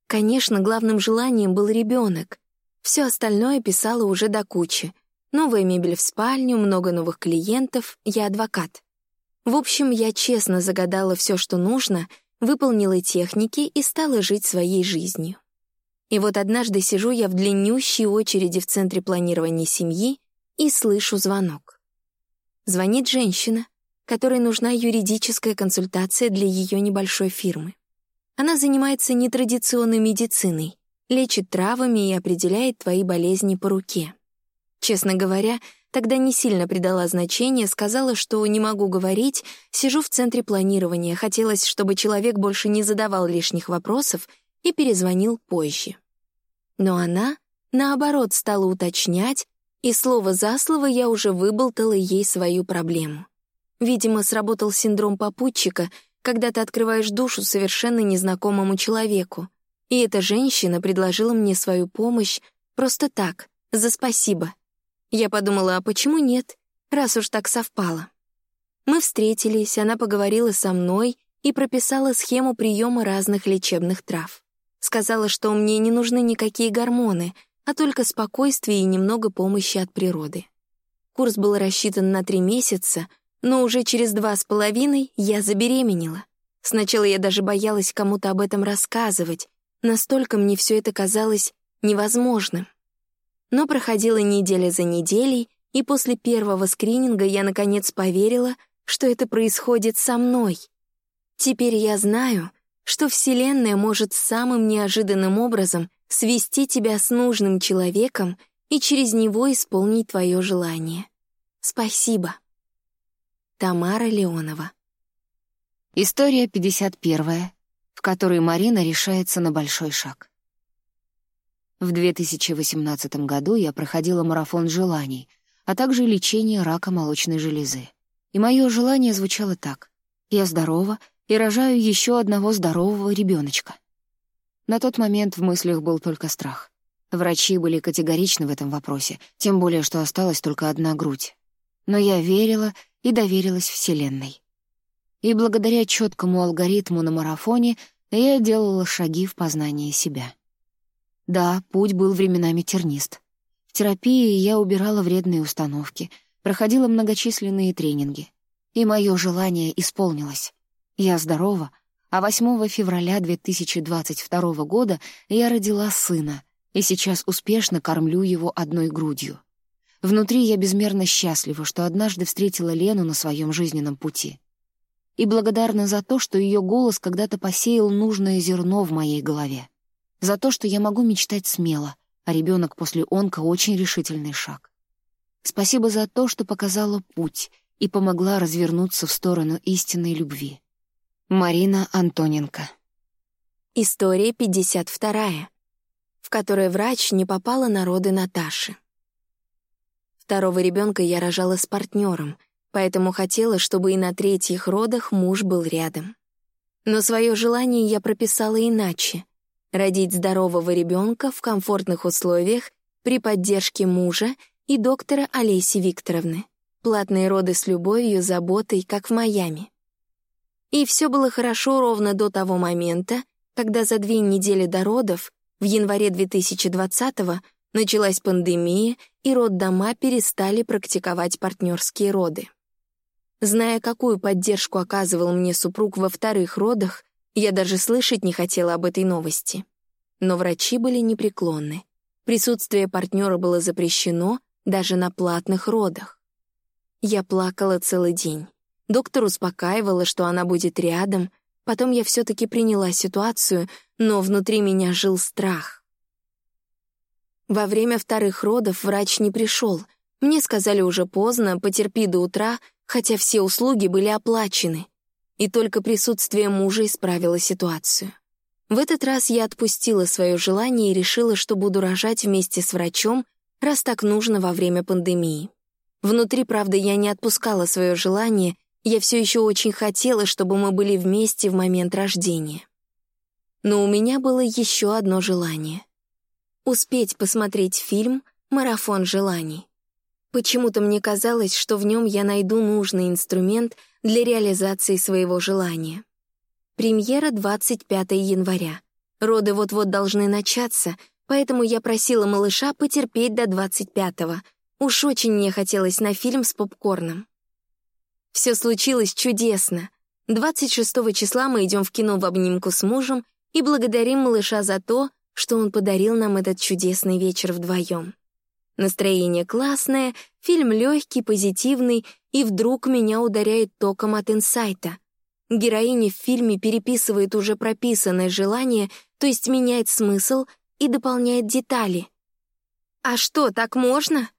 Конечно, главным желанием был ребенок. Все остальное писала уже до кучи. Новая мебель в спальню, много новых клиентов, я адвокат. В общем, я честно загадала все, что нужно, выполнила техники и стала жить своей жизнью. И вот однажды сижу я в длиннющей очереди в центре планирования семьи и слышу звонок. Звонит женщина, которой нужна юридическая консультация для ее небольшой фирмы. Она занимается нетрадиционной медициной, лечит травами и определяет твои болезни по руке. Честно говоря, тогда не сильно придала значения, сказала, что не могу говорить, сижу в центре планирования, хотелось, чтобы человек больше не задавал лишних вопросов и перезвонил позже. Но она, наоборот, стала уточнять, и слово за слово я уже выболтала ей свою проблему. Видимо, сработал синдром попутчика, когда ты открываешь душу совершенно незнакомому человеку. И эта женщина предложила мне свою помощь просто так, за спасибо. Я подумала, а почему нет, раз уж так совпало. Мы встретились, она поговорила со мной и прописала схему приема разных лечебных трав. Сказала, что мне не нужны никакие гормоны, а только спокойствие и немного помощи от природы. Курс был рассчитан на три месяца, но уже через два с половиной я забеременела. Сначала я даже боялась кому-то об этом рассказывать, настолько мне все это казалось невозможным. Но проходила неделя за неделей, и после первого скрининга я наконец поверила, что это происходит со мной. Теперь я знаю, что Вселенная может самым неожиданным образом свести тебя с нужным человеком и через него исполнить твое желание. Спасибо. Тамара Леонова История 51, в которой Марина решается на большой шаг. В 2018 году я проходила марафон желаний, а также лечение рака молочной железы. И мое желание звучало так. Я здорова и рожаю еще одного здорового ребеночка. На тот момент в мыслях был только страх. Врачи были категоричны в этом вопросе, тем более, что осталась только одна грудь. Но я верила и доверилась Вселенной. И благодаря четкому алгоритму на марафоне я делала шаги в познание себя. Да, путь был временами тернист. В терапии я убирала вредные установки, проходила многочисленные тренинги. И мое желание исполнилось. Я здорова — а 8 февраля 2022 года я родила сына и сейчас успешно кормлю его одной грудью. Внутри я безмерно счастлива, что однажды встретила Лену на своем жизненном пути. И благодарна за то, что ее голос когда-то посеял нужное зерно в моей голове. За то, что я могу мечтать смело, а ребенок после онка — очень решительный шаг. Спасибо за то, что показала путь и помогла развернуться в сторону истинной любви. Марина Антоненко. История 52, в которой врач не попала на роды Наташи. Второго ребенка я рожала с партнером, поэтому хотела, чтобы и на третьих родах муж был рядом. Но свое желание я прописала иначе — родить здорового ребенка в комфортных условиях при поддержке мужа и доктора Олеси Викторовны. Платные роды с любовью, заботой, как в Майами. И все было хорошо ровно до того момента, когда за две недели до родов, в январе 2020-го, началась пандемия, и роддома перестали практиковать партнерские роды. Зная, какую поддержку оказывал мне супруг во вторых родах, я даже слышать не хотела об этой новости. Но врачи были непреклонны. Присутствие партнера было запрещено даже на платных родах. Я плакала целый день. Доктор успокаивала, что она будет рядом. Потом я все-таки приняла ситуацию, но внутри меня жил страх. Во время вторых родов врач не пришел. Мне сказали уже поздно, потерпи до утра, хотя все услуги были оплачены. И только присутствие мужа исправило ситуацию. В этот раз я отпустила свое желание и решила, что буду рожать вместе с врачом, раз так нужно во время пандемии. Внутри, правда, я не отпускала свое желание, я все еще очень хотела, чтобы мы были вместе в момент рождения. Но у меня было еще одно желание — успеть посмотреть фильм «Марафон желаний». Почему-то мне казалось, что в нем я найду нужный инструмент для реализации своего желания. Премьера 25 января. Роды вот-вот должны начаться, поэтому я просила малыша потерпеть до 25-го — Уж очень мне хотелось на фильм с попкорном. Все случилось чудесно. 26 числа мы идем в кино в обнимку с мужем и благодарим малыша за то, что он подарил нам этот чудесный вечер вдвоем. Настроение классное, фильм легкий, позитивный, и вдруг меня ударяет током от инсайта. Героиня в фильме переписывает уже прописанное желание, то есть меняет смысл и дополняет детали. «А что, так можно?»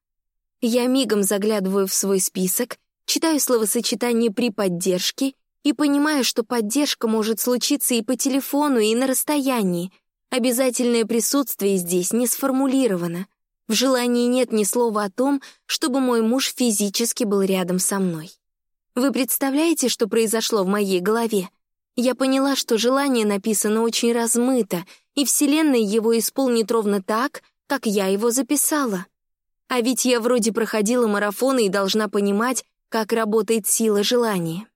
Я мигом заглядываю в свой список, читаю словосочетание «при поддержке» и понимаю, что поддержка может случиться и по телефону, и на расстоянии. Обязательное присутствие здесь не сформулировано. В желании нет ни слова о том, чтобы мой муж физически был рядом со мной. Вы представляете, что произошло в моей голове? Я поняла, что желание написано очень размыто, и Вселенная его исполнит ровно так, как я его записала. А ведь я вроде проходила марафоны и должна понимать, как работает сила желания.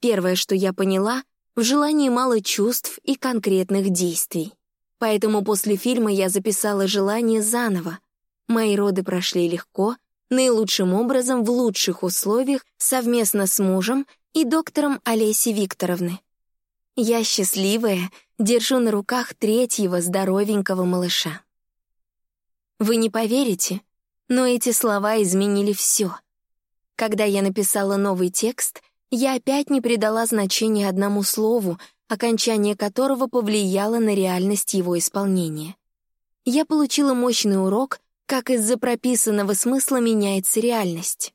Первое, что я поняла, в желании мало чувств и конкретных действий. Поэтому после фильма я записала желание заново. Мои роды прошли легко, наилучшим образом в лучших условиях совместно с мужем и доктором Олеси Викторовны. Я счастливая, держу на руках третьего здоровенького малыша. Вы не поверите, но эти слова изменили все. Когда я написала новый текст, я опять не придала значения одному слову, окончание которого повлияло на реальность его исполнения. Я получила мощный урок, как из-за прописанного смысла меняется реальность.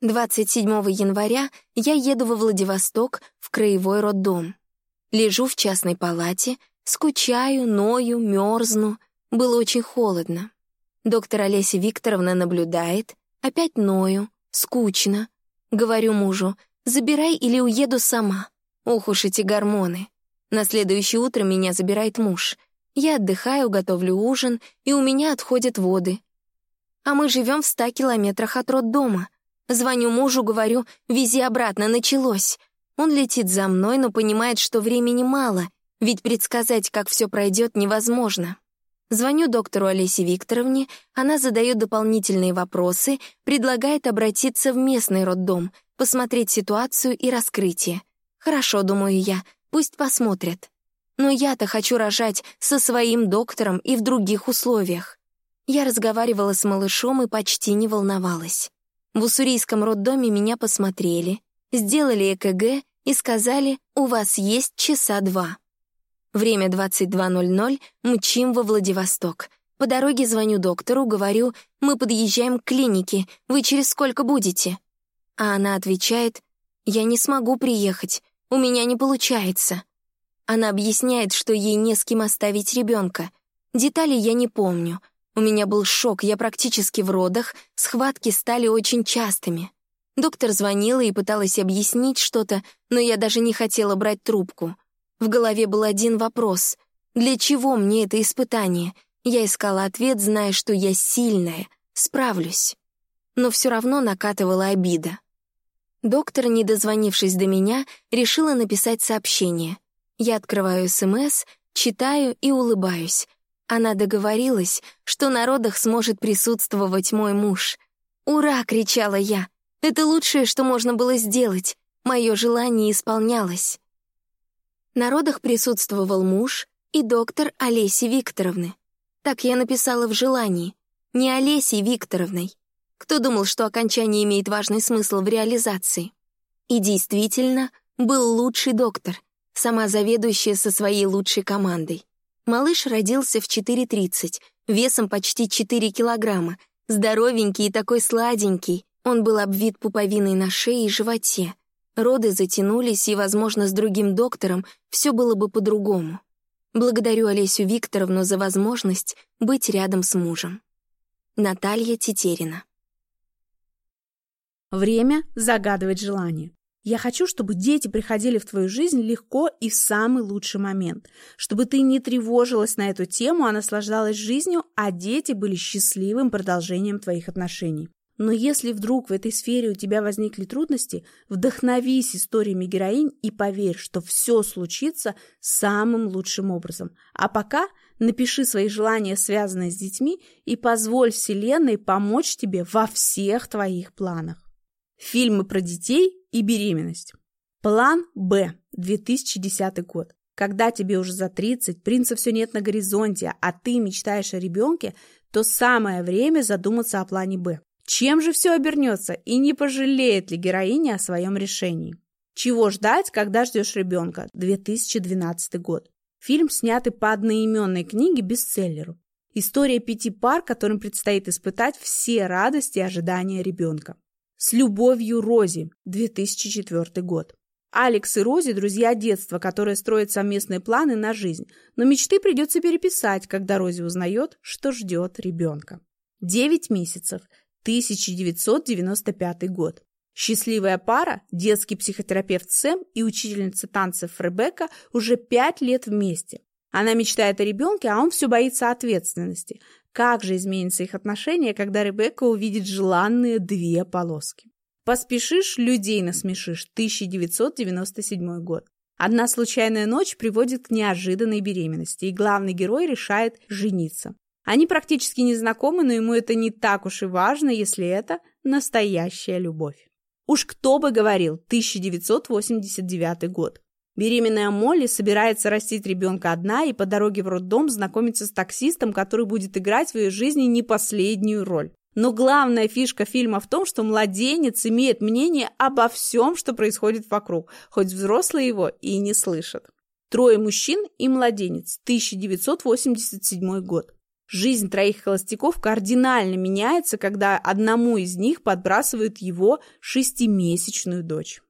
27 января я еду во Владивосток в краевой роддом. Лежу в частной палате, скучаю, ною, мерзну. Было очень холодно. Доктор Олеся Викторовна наблюдает, опять ною, скучно. Говорю мужу, забирай или уеду сама. Ох уж эти гормоны. На следующее утро меня забирает муж. Я отдыхаю, готовлю ужин, и у меня отходят воды. А мы живем в ста километрах от роддома. Звоню мужу, говорю, вези обратно, началось. Он летит за мной, но понимает, что времени мало, ведь предсказать, как все пройдет, невозможно. Звоню доктору Олесе Викторовне, она задает дополнительные вопросы, предлагает обратиться в местный роддом, посмотреть ситуацию и раскрытие. Хорошо, думаю я, пусть посмотрят. Но я-то хочу рожать со своим доктором и в других условиях. Я разговаривала с малышом и почти не волновалась. В уссурийском роддоме меня посмотрели, сделали ЭКГ и сказали, у вас есть часа два. Время 22.00, мчим во Владивосток. По дороге звоню доктору, говорю, мы подъезжаем к клинике, вы через сколько будете? А она отвечает, «Я не смогу приехать, у меня не получается». Она объясняет, что ей не с кем оставить ребенка. Деталей я не помню. У меня был шок, я практически в родах, схватки стали очень частыми. Доктор звонила и пыталась объяснить что-то, но я даже не хотела брать трубку. В голове был один вопрос. Для чего мне это испытание? Я искала ответ, зная, что я сильная, справлюсь. Но все равно накатывала обида. Доктор, не дозвонившись до меня, решила написать сообщение. Я открываю СМС, читаю и улыбаюсь. Она договорилась, что на родах сможет присутствовать мой муж. «Ура!» — кричала я. «Это лучшее, что можно было сделать. Мое желание исполнялось». На родах присутствовал муж и доктор Олеси Викторовны. Так я написала в желании. Не Олесей Викторовной. Кто думал, что окончание имеет важный смысл в реализации? И действительно, был лучший доктор, сама заведующая со своей лучшей командой. Малыш родился в 4.30, весом почти 4 килограмма, здоровенький и такой сладенький. Он был обвит пуповиной на шее и животе. Роды затянулись, и, возможно, с другим доктором все было бы по-другому. Благодарю Олесю Викторовну за возможность быть рядом с мужем. Наталья Тетерина Время загадывать желание. Я хочу, чтобы дети приходили в твою жизнь легко и в самый лучший момент, чтобы ты не тревожилась на эту тему, а наслаждалась жизнью, а дети были счастливым продолжением твоих отношений. Но если вдруг в этой сфере у тебя возникли трудности, вдохновись историями героинь и поверь, что все случится самым лучшим образом. А пока напиши свои желания, связанные с детьми, и позволь Вселенной помочь тебе во всех твоих планах. Фильмы про детей и беременность. План Б. 2010 год. Когда тебе уже за 30, принца все нет на горизонте, а ты мечтаешь о ребенке, то самое время задуматься о плане Б. Чем же все обернется и не пожалеет ли героиня о своем решении? Чего ждать, когда ждешь ребенка? 2012 год. Фильм, снятый по одноименной книге бестселлеру. История пяти пар, которым предстоит испытать все радости и ожидания ребенка. С любовью Рози, 2004 год. Алекс и Рози – друзья детства, которые строят совместные планы на жизнь, но мечты придется переписать, когда Рози узнает, что ждет ребенка. Девять месяцев, 1995 год. Счастливая пара, детский психотерапевт Сэм и учительница танцев Ребекка уже пять лет вместе. Она мечтает о ребенке, а он все боится ответственности. Как же изменится их отношения, когда Ребекка увидит желанные две полоски? Поспешишь, людей насмешишь. 1997 год. Одна случайная ночь приводит к неожиданной беременности, и главный герой решает жениться. Они практически не знакомы, но ему это не так уж и важно, если это настоящая любовь. Уж кто бы говорил, 1989 год. Беременная Молли собирается растить ребенка одна и по дороге в роддом знакомится с таксистом, который будет играть в ее жизни не последнюю роль. Но главная фишка фильма в том, что младенец имеет мнение обо всем, что происходит вокруг, хоть взрослые его и не слышат. Трое мужчин и младенец, 1987 год. Жизнь троих холостяков кардинально меняется, когда одному из них подбрасывают его шестимесячную дочь.